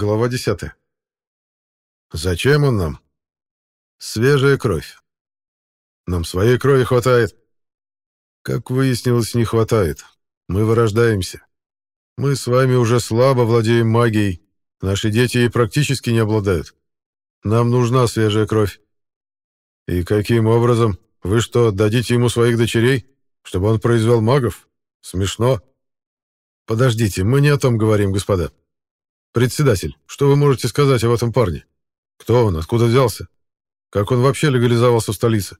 Глава 10. Зачем он нам? Свежая кровь. Нам своей крови хватает. Как выяснилось, не хватает. Мы вырождаемся. Мы с вами уже слабо владеем магией. Наши дети ей практически не обладают. Нам нужна свежая кровь. И каким образом? Вы что, дадите ему своих дочерей, чтобы он произвел магов? Смешно. Подождите, мы не о том говорим, господа. «Председатель, что вы можете сказать об этом парне? Кто он, откуда взялся? Как он вообще легализовался в столице?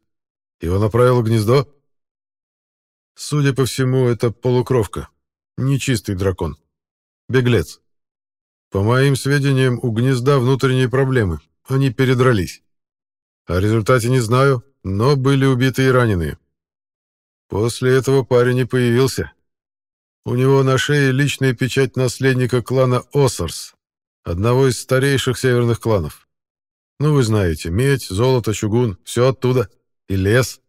Его направило гнездо?» Судя по всему, это полукровка. Нечистый дракон. Беглец. По моим сведениям, у гнезда внутренние проблемы. Они передрались. О результате не знаю, но были убиты и раненые. После этого парень и появился. У него на шее личная печать наследника клана Осарс, одного из старейших северных кланов. Ну, вы знаете, медь, золото, чугун — все оттуда. И лес.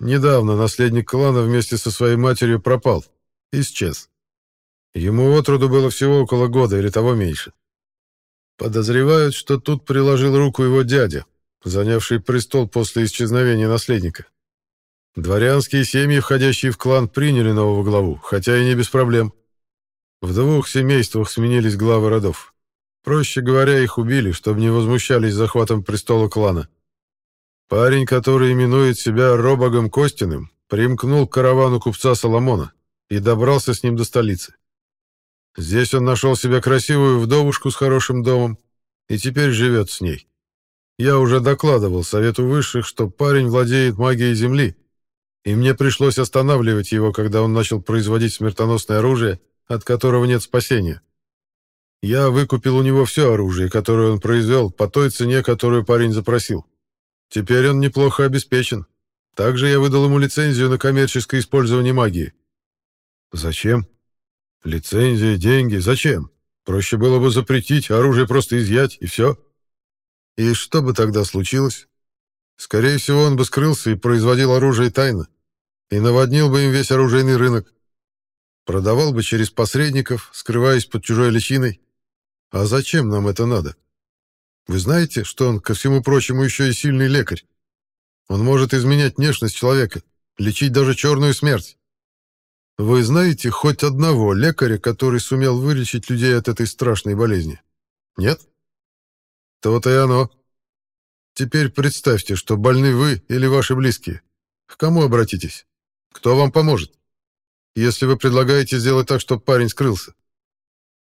Недавно наследник клана вместе со своей матерью пропал. Исчез. Ему отроду было всего около года или того меньше. Подозревают, что тут приложил руку его дядя, занявший престол после исчезновения наследника. Дворянские семьи, входящие в клан, приняли нового главу, хотя и не без проблем. В двух семействах сменились главы родов. Проще говоря, их убили, чтобы не возмущались захватом престола клана. Парень, который именует себя Робогом Костиным, примкнул к каравану купца Соломона и добрался с ним до столицы. Здесь он нашел себе красивую вдовушку с хорошим домом и теперь живет с ней. Я уже докладывал Совету Высших, что парень владеет магией Земли и мне пришлось останавливать его, когда он начал производить смертоносное оружие, от которого нет спасения. Я выкупил у него все оружие, которое он произвел, по той цене, которую парень запросил. Теперь он неплохо обеспечен. Также я выдал ему лицензию на коммерческое использование магии. Зачем? Лицензия, деньги, зачем? Проще было бы запретить, оружие просто изъять, и все. И что бы тогда случилось? Скорее всего, он бы скрылся и производил оружие тайно и наводнил бы им весь оружейный рынок. Продавал бы через посредников, скрываясь под чужой личиной. А зачем нам это надо? Вы знаете, что он, ко всему прочему, еще и сильный лекарь? Он может изменять внешность человека, лечить даже черную смерть. Вы знаете хоть одного лекаря, который сумел вылечить людей от этой страшной болезни? Нет? То-то и оно. Теперь представьте, что больны вы или ваши близкие. К кому обратитесь? Кто вам поможет? Если вы предлагаете сделать так, чтобы парень скрылся.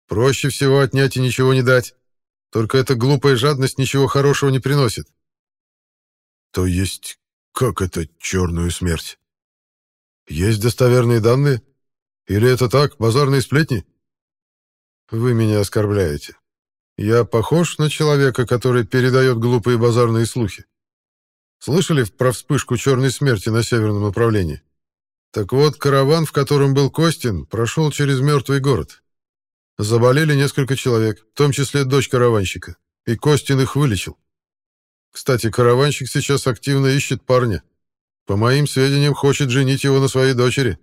Проще всего отнять и ничего не дать. Только эта глупая жадность ничего хорошего не приносит. То есть, как это черную смерть? Есть достоверные данные? Или это так, базарные сплетни? Вы меня оскорбляете. Я похож на человека, который передает глупые базарные слухи. Слышали про вспышку черной смерти на северном направлении? Так вот, караван, в котором был Костин, прошел через мертвый город. Заболели несколько человек, в том числе дочь караванщика, и Костин их вылечил. Кстати, караванщик сейчас активно ищет парня. По моим сведениям, хочет женить его на своей дочери.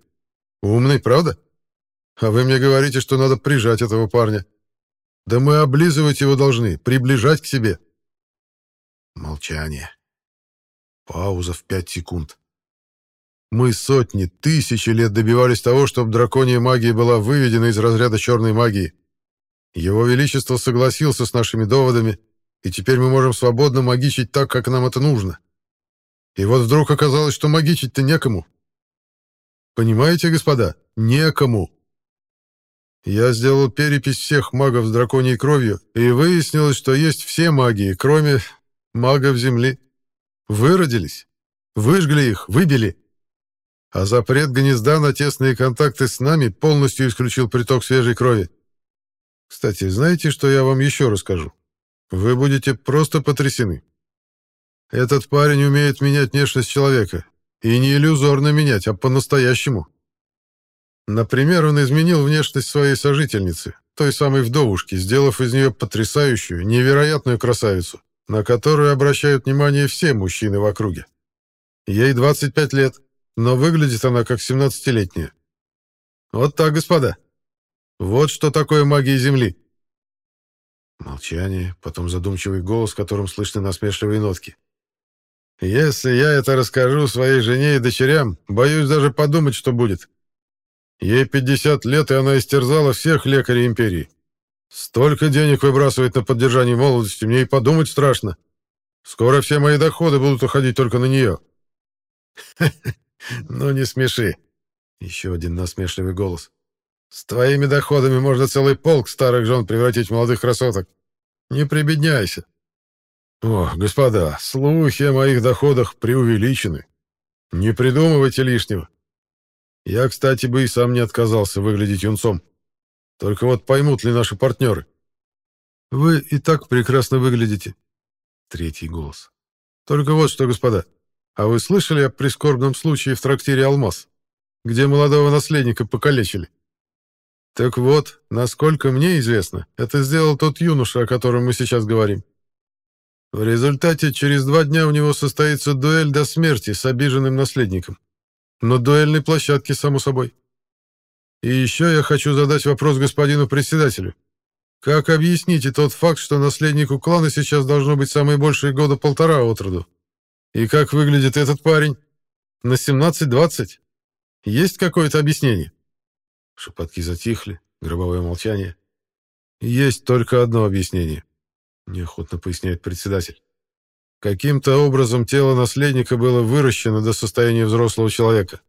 Умный, правда? А вы мне говорите, что надо прижать этого парня. Да мы облизывать его должны, приближать к себе. Молчание. Пауза в пять секунд. Мы сотни, тысячи лет добивались того, чтобы драконья магия была выведена из разряда черной магии. Его Величество согласился с нашими доводами, и теперь мы можем свободно магичить так, как нам это нужно. И вот вдруг оказалось, что магичить-то некому. Понимаете, господа? Некому. Я сделал перепись всех магов с драконьей кровью, и выяснилось, что есть все магии, кроме магов Земли. Выродились. Выжгли их, выбили а запрет гнезда на тесные контакты с нами полностью исключил приток свежей крови. Кстати, знаете, что я вам еще расскажу? Вы будете просто потрясены. Этот парень умеет менять внешность человека. И не иллюзорно менять, а по-настоящему. Например, он изменил внешность своей сожительницы, той самой вдовушки, сделав из нее потрясающую, невероятную красавицу, на которую обращают внимание все мужчины в округе. Ей 25 лет, но выглядит она как 17-летняя. Вот так, господа. Вот что такое магия Земли. Молчание, потом задумчивый голос, в котором слышны насмешливые нотки. «Если я это расскажу своей жене и дочерям, боюсь даже подумать, что будет. Ей 50 лет, и она истерзала всех лекарей империи. Столько денег выбрасывает на поддержание молодости, мне и подумать страшно. Скоро все мои доходы будут уходить только на нее». «Ну не смеши», — еще один насмешливый голос. С твоими доходами можно целый полк старых жен превратить в молодых красоток. Не прибедняйся. О, господа, слухи о моих доходах преувеличены. Не придумывайте лишнего. Я, кстати, бы и сам не отказался выглядеть юнцом. Только вот поймут ли наши партнеры? Вы и так прекрасно выглядите. Третий голос. Только вот что, господа, а вы слышали о прискорбном случае в трактире «Алмаз», где молодого наследника покалечили? Так вот, насколько мне известно, это сделал тот юноша, о котором мы сейчас говорим. В результате через два дня у него состоится дуэль до смерти с обиженным наследником. На дуэльной площадке, само собой. И еще я хочу задать вопрос господину председателю. Как объясните тот факт, что наследнику клана сейчас должно быть самые большие года полтора от роду? И как выглядит этот парень? На 17-20? Есть какое-то объяснение? Шепотки затихли, гробовое молчание. «Есть только одно объяснение», — неохотно поясняет председатель. «Каким-то образом тело наследника было выращено до состояния взрослого человека.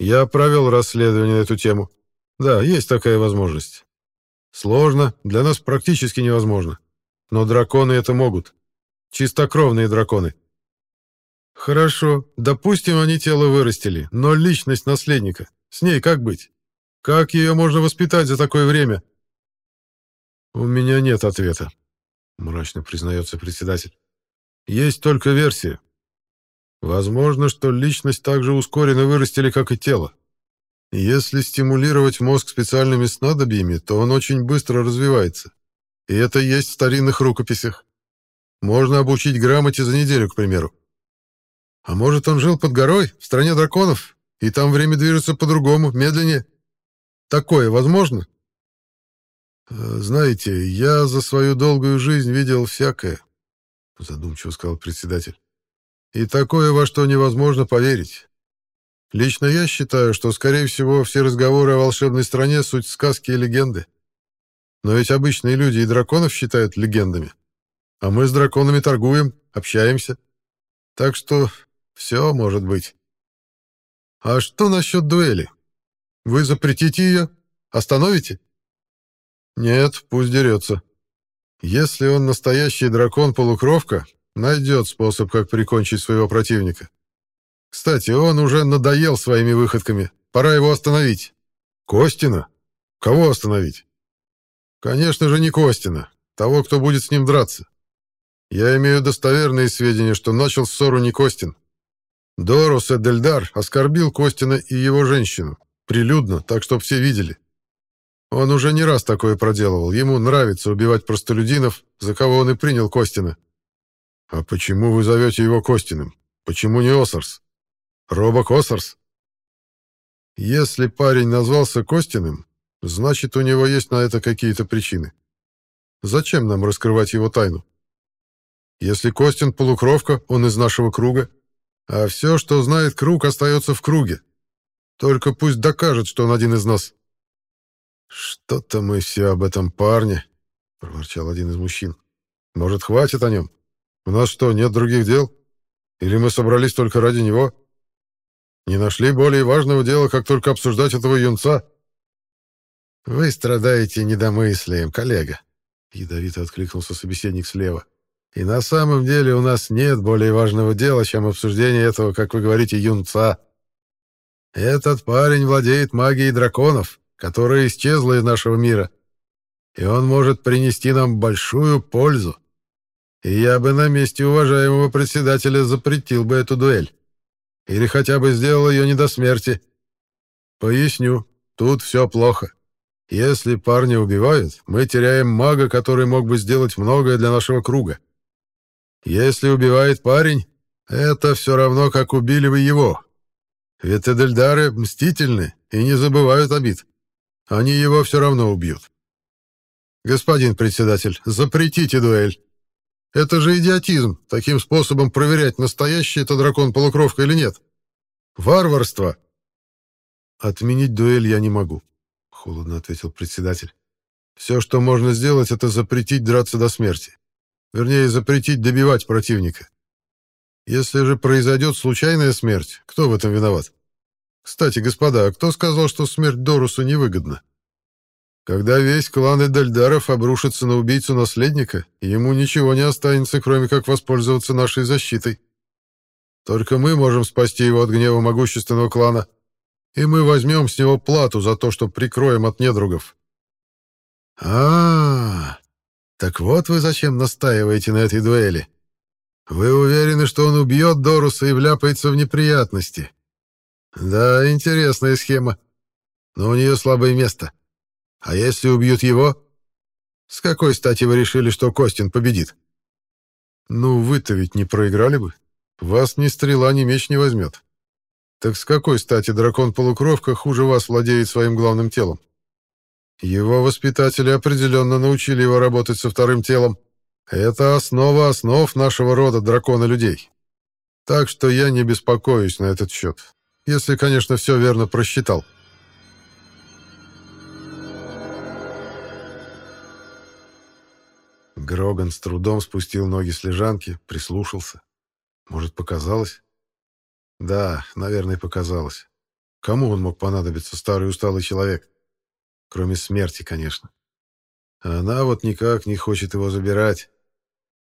Я провел расследование на эту тему. Да, есть такая возможность. Сложно, для нас практически невозможно. Но драконы это могут. Чистокровные драконы. Хорошо, допустим, они тело вырастили, но личность наследника, с ней как быть? Как ее можно воспитать за такое время? У меня нет ответа, мрачно признается председатель. Есть только версия. Возможно, что личность так же ускоренно вырастили, как и тело. Если стимулировать мозг специальными снадобьями, то он очень быстро развивается. И это есть в старинных рукописях. Можно обучить грамоте за неделю, к примеру. А может, он жил под горой, в стране драконов, и там время движется по-другому, медленнее? Такое возможно? Э, знаете, я за свою долгую жизнь видел всякое, задумчиво сказал председатель. И такое, во что невозможно поверить. Лично я считаю, что, скорее всего, все разговоры о волшебной стране — суть сказки и легенды. Но ведь обычные люди и драконов считают легендами. А мы с драконами торгуем, общаемся. Так что все может быть. А что насчет дуэли? Вы запретите ее? Остановите? Нет, пусть дерется. Если он настоящий дракон-полукровка, найдет способ, как прикончить своего противника. Кстати, он уже надоел своими выходками. Пора его остановить. Костина? Кого остановить? Конечно же, не Костина. Того, кто будет с ним драться. Я имею достоверные сведения, что начал ссору не Костин. Дорус Эдельдар оскорбил Костина и его женщину. Прилюдно, так что все видели. Он уже не раз такое проделывал. Ему нравится убивать простолюдинов, за кого он и принял Костина. А почему вы зовете его Костиным? Почему не Осарс? Робок Осарс? Если парень назвался Костиным, значит, у него есть на это какие-то причины. Зачем нам раскрывать его тайну? Если Костин полукровка, он из нашего круга, а все, что знает круг, остается в круге. Только пусть докажет, что он один из нас. Что-то мы все об этом парне, проворчал один из мужчин. Может, хватит о нем? У нас что, нет других дел? Или мы собрались только ради него? Не нашли более важного дела, как только обсуждать этого юнца? Вы страдаете недомыслием, коллега, ядовито откликнулся собеседник слева. И на самом деле у нас нет более важного дела, чем обсуждение этого, как вы говорите, юнца. Этот парень владеет магией драконов, которая исчезла из нашего мира, и он может принести нам большую пользу. И я бы на месте уважаемого председателя запретил бы эту дуэль. Или хотя бы сделал ее не до смерти. Поясню, тут все плохо. Если парня убивают, мы теряем мага, который мог бы сделать многое для нашего круга. Если убивает парень, это все равно, как убили вы его, ведь Эдельдары мстительны и не забывают обид. Они его все равно убьют. господин председатель, запретите дуэль. Это же идиотизм, таким способом проверять, настоящий это дракон-полукровка или нет. Варварство!» «Отменить дуэль я не могу», — холодно ответил председатель. «Все, что можно сделать, это запретить драться до смерти. Вернее, запретить добивать противника. Если же произойдет случайная смерть, кто в этом виноват? Кстати, господа, а кто сказал, что смерть Дорусу невыгодна? Когда весь клан Эдальдаров обрушится на убийцу наследника, ему ничего не останется, кроме как воспользоваться нашей защитой. Только мы можем спасти его от гнева могущественного клана, и мы возьмем с него плату за то, что прикроем от недругов. а, -а, -а так вот вы зачем настаиваете на этой дуэли. Вы уверены, что он убьет Доруса и вляпается в неприятности? Да, интересная схема. Но у нее слабое место. А если убьют его? С какой стати вы решили, что Костин победит? Ну, вы-то ведь не проиграли бы. Вас ни стрела, ни меч не возьмет. Так с какой стати дракон-полукровка хуже вас владеет своим главным телом? Его воспитатели определенно научили его работать со вторым телом. Это основа основ нашего рода дракона-людей. Так что я не беспокоюсь на этот счет. Если, конечно, все верно просчитал. Гроган с трудом спустил ноги с лежанки, прислушался. Может, показалось? Да, наверное, показалось. Кому он мог понадобиться, старый усталый человек? Кроме смерти, конечно. А она вот никак не хочет его забирать.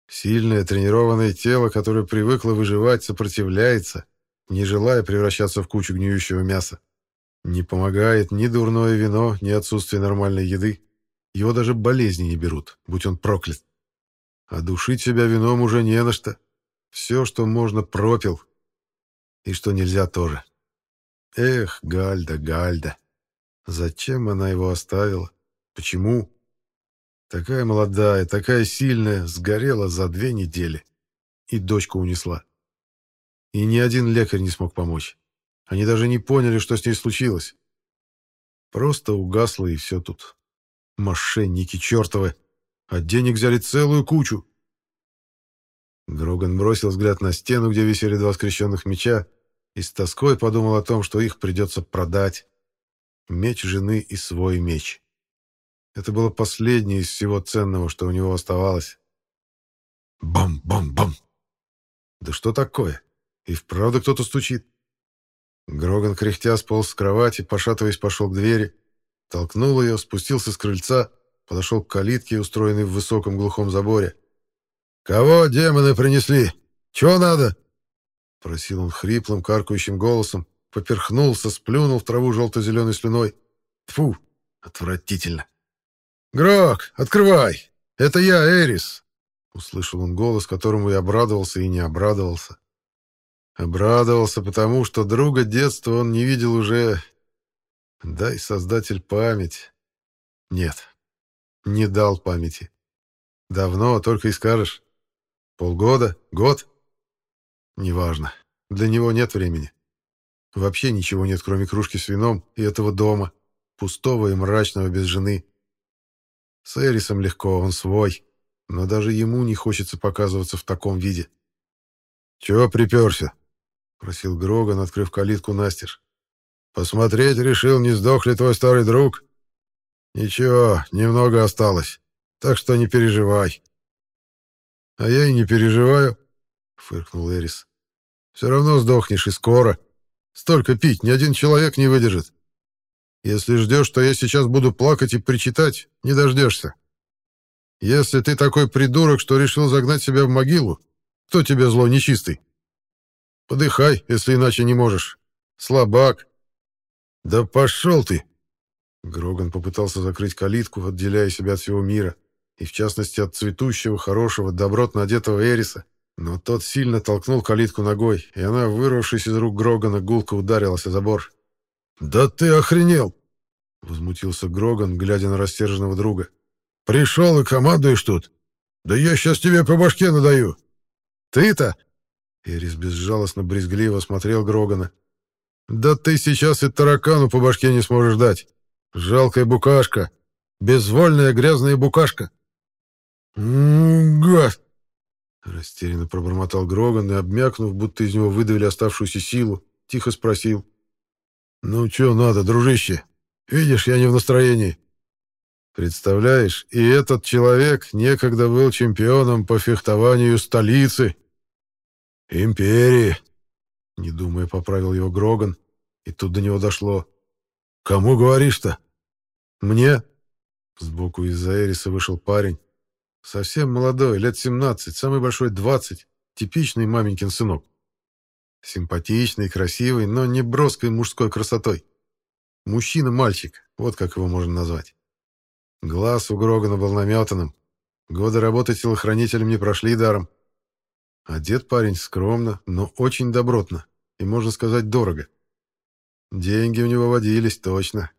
Сильное, тренированное тело, которое привыкло выживать, сопротивляется, не желая превращаться в кучу гниющего мяса. Не помогает ни дурное вино, ни отсутствие нормальной еды. Его даже болезни не берут, будь он проклят. А душить себя вином уже не на что. Все, что можно, пропил. И что нельзя тоже. Эх, Гальда, Гальда. Зачем она его оставила? Почему? Такая молодая, такая сильная, сгорела за две недели. И дочку унесла. И ни один лекарь не смог помочь. Они даже не поняли, что с ней случилось. Просто угасло, и все тут. Мошенники чертовы. А денег взяли целую кучу. Гроган бросил взгляд на стену, где висели два скрещенных меча, и с тоской подумал о том, что их придется продать. Меч жены и свой меч. Это было последнее из всего ценного, что у него оставалось. Бам-бам-бам! Да что такое? И вправду кто-то стучит. Гроган, кряхтя, сполз с кровати, пошатываясь, пошел к двери, толкнул ее, спустился с крыльца — подошел к калитке, устроенной в высоком глухом заборе. «Кого демоны принесли? Чего надо?» Просил он хриплым, каркающим голосом, поперхнулся, сплюнул в траву желто-зеленой слюной. Тфу, отвратительно. «Грок, открывай! Это я, Эрис!» Услышал он голос, которому и обрадовался, и не обрадовался. Обрадовался, потому что друга детства он не видел уже... Дай, Создатель, память. Нет, не дал памяти. Давно, только и скажешь. Полгода? Год? Неважно. Для него нет времени. Вообще ничего нет, кроме кружки с вином и этого дома, пустого и мрачного без жены. С Эрисом легко, он свой, но даже ему не хочется показываться в таком виде. «Чего приперся?» — просил Гроган, открыв калитку настежь. «Посмотреть решил, не сдох ли твой старый друг?» «Ничего, немного осталось, так что не переживай». «А я и не переживаю», — фыркнул Эрис. «Все равно сдохнешь и скоро. Столько пить ни один человек не выдержит. Если ждешь, что я сейчас буду плакать и причитать, не дождешься. Если ты такой придурок, что решил загнать себя в могилу, кто тебе зло нечистый? Подыхай, если иначе не можешь. Слабак. Да пошел ты!» Гроган попытался закрыть калитку, отделяя себя от всего мира, и в частности от цветущего, хорошего, добротно одетого Эриса, но тот сильно толкнул калитку ногой, и она, вырвавшись из рук Грогана, гулко ударилась о забор. «Да ты охренел!» — возмутился Гроган, глядя на растерженного друга. «Пришел и командуешь тут? Да я сейчас тебе по башке надаю!» «Ты-то?» — Эрис безжалостно брезгливо смотрел Грогана. «Да ты сейчас и таракану по башке не сможешь дать!» Жалкая букашка. Безвольная грязная букашка!» «Гад!» Растерянно пробормотал Гроган и, обмякнув, будто из него выдавили оставшуюся силу, тихо спросил. «Ну, что надо, дружище? Видишь, я не в настроении». Представляешь, и этот человек некогда был чемпионом по фехтованию столицы. Империи. Не думая, поправил его Гроган, и тут до него дошло. Кому говоришь-то? Мне? Сбоку из-за Эриса вышел парень. Совсем молодой, лет 17, самый большой 20, типичный маменькин сынок. Симпатичный, красивый, но не броской мужской красотой. Мужчина-мальчик, вот как его можно назвать. Глаз у Грогана был наметанным. Годы работы телохранителем не прошли даром. Одет парень скромно, но очень добротно, и, можно сказать, дорого. Деньги у него водились, точно.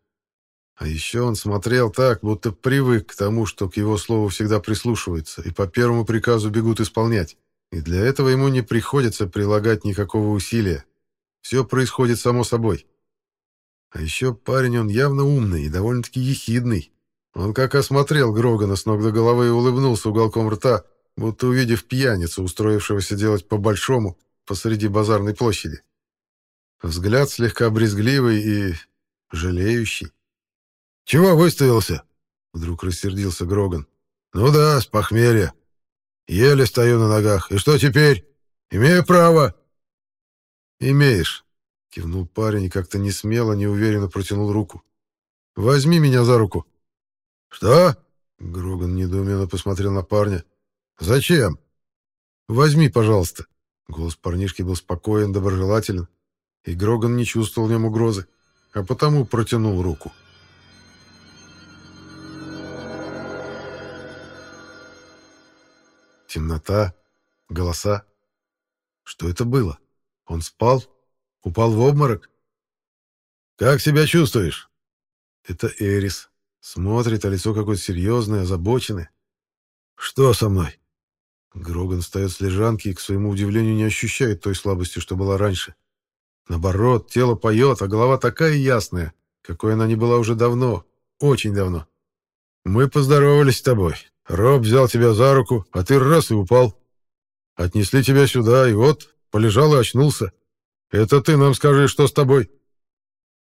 А еще он смотрел так, будто привык к тому, что к его слову всегда прислушиваются, и по первому приказу бегут исполнять. И для этого ему не приходится прилагать никакого усилия. Все происходит само собой. А еще парень он явно умный и довольно-таки ехидный. Он как осмотрел Грогана с ног до головы и улыбнулся уголком рта, будто увидев пьяницу, устроившегося делать по-большому посреди базарной площади. Взгляд слегка брезгливый и... жалеющий. «Чего выставился?» — вдруг рассердился Гроган. «Ну да, с похмелья. Еле стою на ногах. И что теперь? Имею право?» «Имеешь», — кивнул парень и как-то не смело, неуверенно протянул руку. «Возьми меня за руку». «Что?» — Гроган недоуменно посмотрел на парня. «Зачем?» «Возьми, пожалуйста». Голос парнишки был спокоен, доброжелателен, и Гроган не чувствовал в нем угрозы, а потому протянул руку. Темнота, голоса. Что это было? Он спал? Упал в обморок? «Как себя чувствуешь?» Это Эрис. Смотрит, а лицо какое-то серьезное, озабоченное. «Что со мной?» Гроган встает с лежанки и, к своему удивлению, не ощущает той слабости, что была раньше. Наоборот, тело поет, а голова такая ясная, какой она не была уже давно, очень давно. «Мы поздоровались с тобой. Роб взял тебя за руку, а ты раз и упал. Отнесли тебя сюда, и вот, полежал и очнулся. Это ты нам скажи, что с тобой?»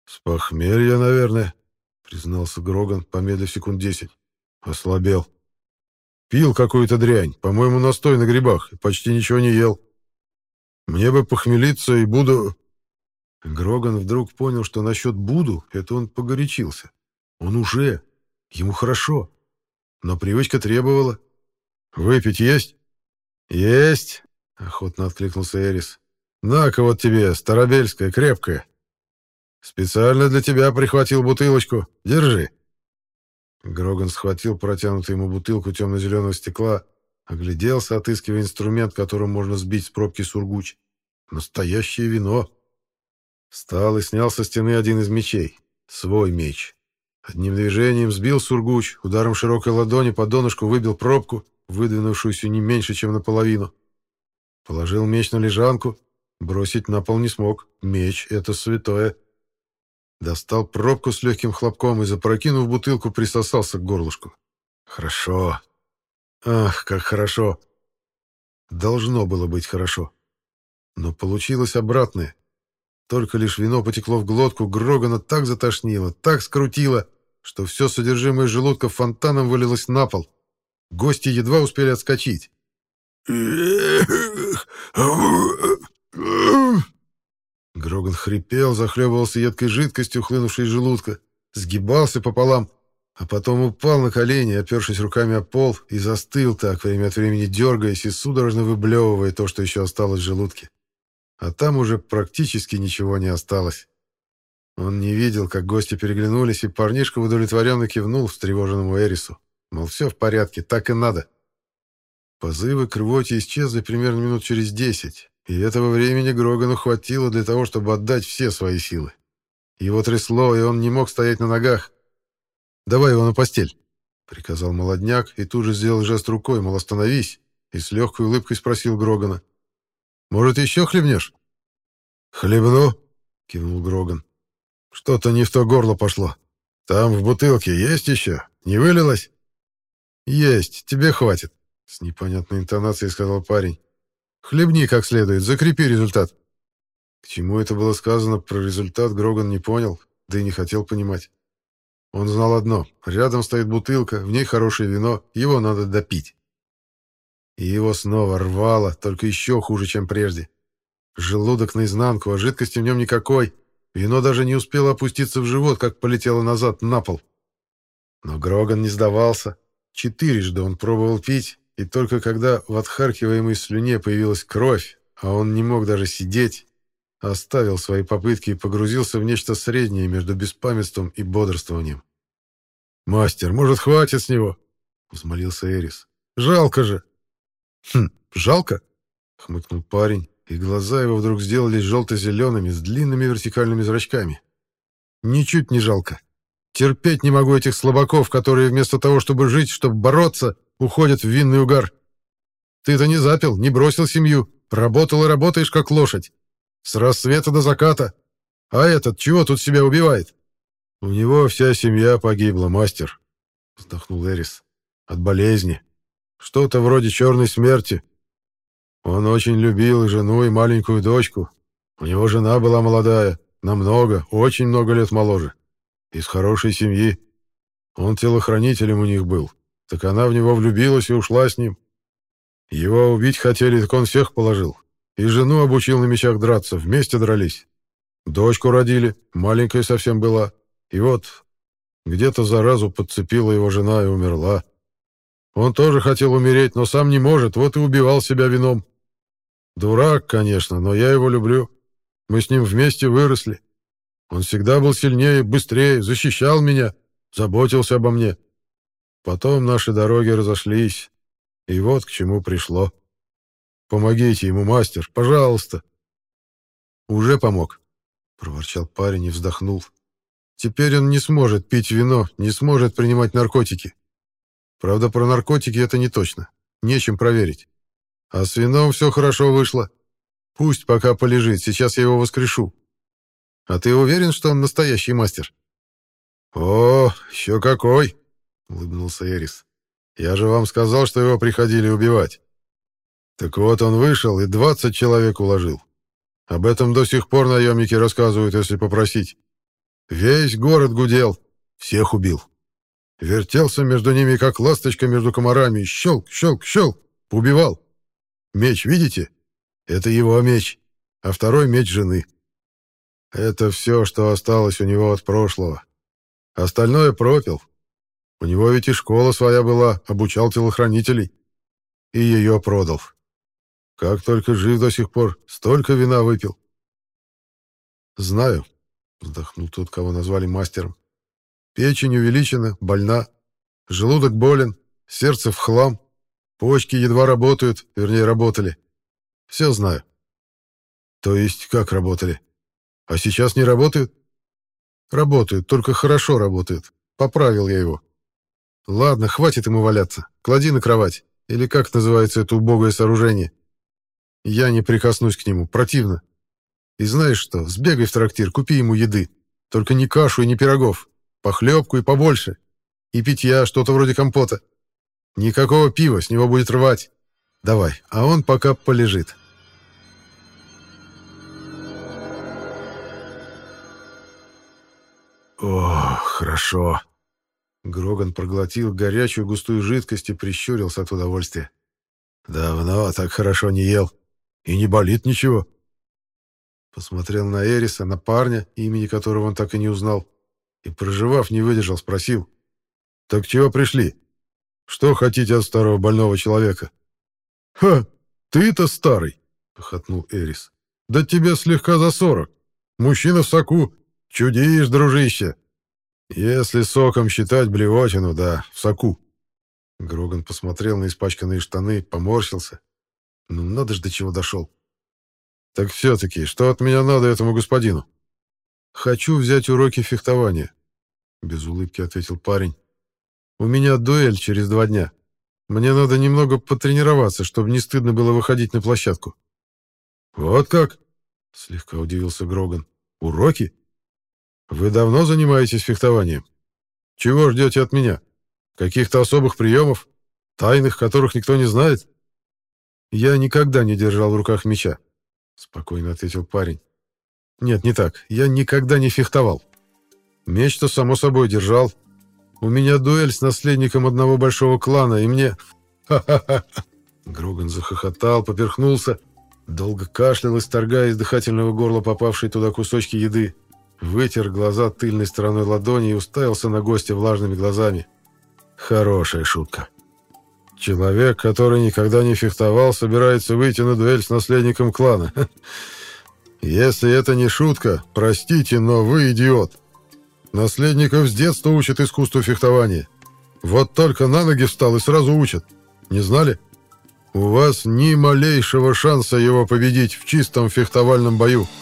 «С похмелья, наверное», признался Гроган, помедлив секунд десять. Ослабел. Пил какую-то дрянь, по-моему, настой на грибах, и почти ничего не ел. Мне бы похмелиться и буду... Гроган вдруг понял, что насчет «буду» — это он погорячился. Он уже. Ему хорошо. Но привычка требовала. «Выпить есть?» «Есть!» — охотно откликнулся Эрис. «На-ка вот тебе, старобельская, крепкая. Специально для тебя прихватил бутылочку. Держи. Гроган схватил протянутую ему бутылку темно-зеленого стекла, огляделся, отыскивая инструмент, которым можно сбить с пробки сургуч. Настоящее вино. Встал и снял со стены один из мечей. Свой меч. Одним движением сбил сургуч, ударом широкой ладони по донышку выбил пробку, выдвинувшуюся не меньше, чем наполовину. Положил меч на лежанку. Бросить на пол не смог. Меч — это святое. Достал пробку с легким хлопком и, запрокинув бутылку, присосался к горлышку. Хорошо. Ах, как хорошо. Должно было быть хорошо. Но получилось обратное. Только лишь вино потекло в глотку, Грогана так затошнило, так скрутило, что все содержимое желудка фонтаном вылилось на пол. Гости едва успели отскочить. Гроган хрипел, захлебывался едкой жидкостью, хлынувшей из желудка, сгибался пополам, а потом упал на колени, опершись руками о пол, и застыл так, время от времени дергаясь и судорожно выблевывая то, что еще осталось в желудке. А там уже практически ничего не осталось. Он не видел, как гости переглянулись, и парнишка удовлетворенно кивнул встревоженному Эрису. Мол, все в порядке, так и надо. Позывы к рвоте исчезли примерно минут через десять, и этого времени Грогану хватило для того, чтобы отдать все свои силы. Его трясло, и он не мог стоять на ногах. «Давай его на постель», — приказал молодняк, и тут же сделал жест рукой, мол, остановись, и с легкой улыбкой спросил Грогана. «Может, еще хлебнешь?» «Хлебну», — кивнул Гроган. «Что-то не в то горло пошло. Там в бутылке есть еще? Не вылилось?» «Есть, тебе хватит», — с непонятной интонацией сказал парень. «Хлебни как следует, закрепи результат». К чему это было сказано про результат, Гроган не понял, да и не хотел понимать. Он знал одно — рядом стоит бутылка, в ней хорошее вино, его надо допить. И его снова рвало, только еще хуже, чем прежде. Желудок наизнанку, а жидкости в нем никакой. Вино даже не успело опуститься в живот, как полетело назад на пол. Но Гроган не сдавался. Четырежды он пробовал пить, и только когда в отхаркиваемой слюне появилась кровь, а он не мог даже сидеть, оставил свои попытки и погрузился в нечто среднее между беспамятством и бодрствованием. «Мастер, может, хватит с него?» — взмолился Эрис. «Жалко же!» «Хм, жалко?» — хмыкнул парень, и глаза его вдруг сделались желто-зелеными с длинными вертикальными зрачками. «Ничуть не жалко. Терпеть не могу этих слабаков, которые вместо того, чтобы жить, чтобы бороться, уходят в винный угар. Ты-то не запил, не бросил семью, работал и работаешь, как лошадь. С рассвета до заката. А этот чего тут себя убивает?» «У него вся семья погибла, мастер», — вздохнул Эрис. «От болезни». Что-то вроде черной смерти. Он очень любил и жену, и маленькую дочку. У него жена была молодая, намного, очень много лет моложе. Из хорошей семьи. Он телохранителем у них был. Так она в него влюбилась и ушла с ним. Его убить хотели, так он всех положил. И жену обучил на мечах драться, вместе дрались. Дочку родили, маленькая совсем была. И вот где-то заразу подцепила его жена и умерла. Он тоже хотел умереть, но сам не может, вот и убивал себя вином. Дурак, конечно, но я его люблю. Мы с ним вместе выросли. Он всегда был сильнее, быстрее, защищал меня, заботился обо мне. Потом наши дороги разошлись, и вот к чему пришло. Помогите ему, мастер, пожалуйста. Уже помог, проворчал парень и вздохнул. Теперь он не сможет пить вино, не сможет принимать наркотики. Правда, про наркотики это не точно. Нечем проверить. А с вином все хорошо вышло. Пусть пока полежит, сейчас я его воскрешу. А ты уверен, что он настоящий мастер? О, еще какой! Улыбнулся Эрис. Я же вам сказал, что его приходили убивать. Так вот он вышел и двадцать человек уложил. Об этом до сих пор наемники рассказывают, если попросить. Весь город гудел, всех убил. Вертелся между ними, как ласточка между комарами. Щелк, щелк, щелк. Убивал. Меч, видите? Это его меч. А второй меч жены. Это все, что осталось у него от прошлого. Остальное пропил. У него ведь и школа своя была, обучал телохранителей. И ее продал. Как только жив до сих пор, столько вина выпил. «Знаю», — вздохнул тот, кого назвали мастером. Печень увеличена, больна. Желудок болен, сердце в хлам. Почки едва работают, вернее, работали. Все знаю. То есть, как работали? А сейчас не работают? Работают, только хорошо работают. Поправил я его. Ладно, хватит ему валяться. Клади на кровать. Или как называется это убогое сооружение? Я не прикоснусь к нему, противно. И знаешь что, сбегай в трактир, купи ему еды. Только не кашу и не пирогов. Похлебку и побольше. И питья, что-то вроде компота. Никакого пива, с него будет рвать. Давай, а он пока полежит. О, хорошо. Гроган проглотил горячую густую жидкость и прищурился от удовольствия. Давно так хорошо не ел. И не болит ничего. Посмотрел на Эриса, на парня, имени которого он так и не узнал и, проживав, не выдержал, спросил. «Так чего пришли? Что хотите от старого больного человека?» «Ха, ты-то старый!» — похотнул Эрис. «Да тебе слегка за сорок. Мужчина в соку. Чудишь, дружище!» «Если соком считать блевотину, да, в соку». Гроган посмотрел на испачканные штаны, поморщился. «Ну, надо ж до чего дошел». «Так все-таки, что от меня надо этому господину?» «Хочу взять уроки фехтования», — без улыбки ответил парень. «У меня дуэль через два дня. Мне надо немного потренироваться, чтобы не стыдно было выходить на площадку». «Вот как?» — слегка удивился Гроган. «Уроки? Вы давно занимаетесь фехтованием? Чего ждете от меня? Каких-то особых приемов? Тайных, которых никто не знает? Я никогда не держал в руках меча, спокойно ответил парень. Нет, не так. Я никогда не фехтовал. Меч-то, само собой, держал. У меня дуэль с наследником одного большого клана, и мне... Ха-ха-ха! Гроган захохотал, поперхнулся, долго кашлял, исторгая из дыхательного горла попавшие туда кусочки еды, вытер глаза тыльной стороной ладони и уставился на гостя влажными глазами. Хорошая шутка. Человек, который никогда не фехтовал, собирается выйти на дуэль с наследником клана. Если это не шутка, простите, но вы идиот. Наследников с детства учат искусству фехтования. Вот только на ноги встал и сразу учат. Не знали? У вас ни малейшего шанса его победить в чистом фехтовальном бою. —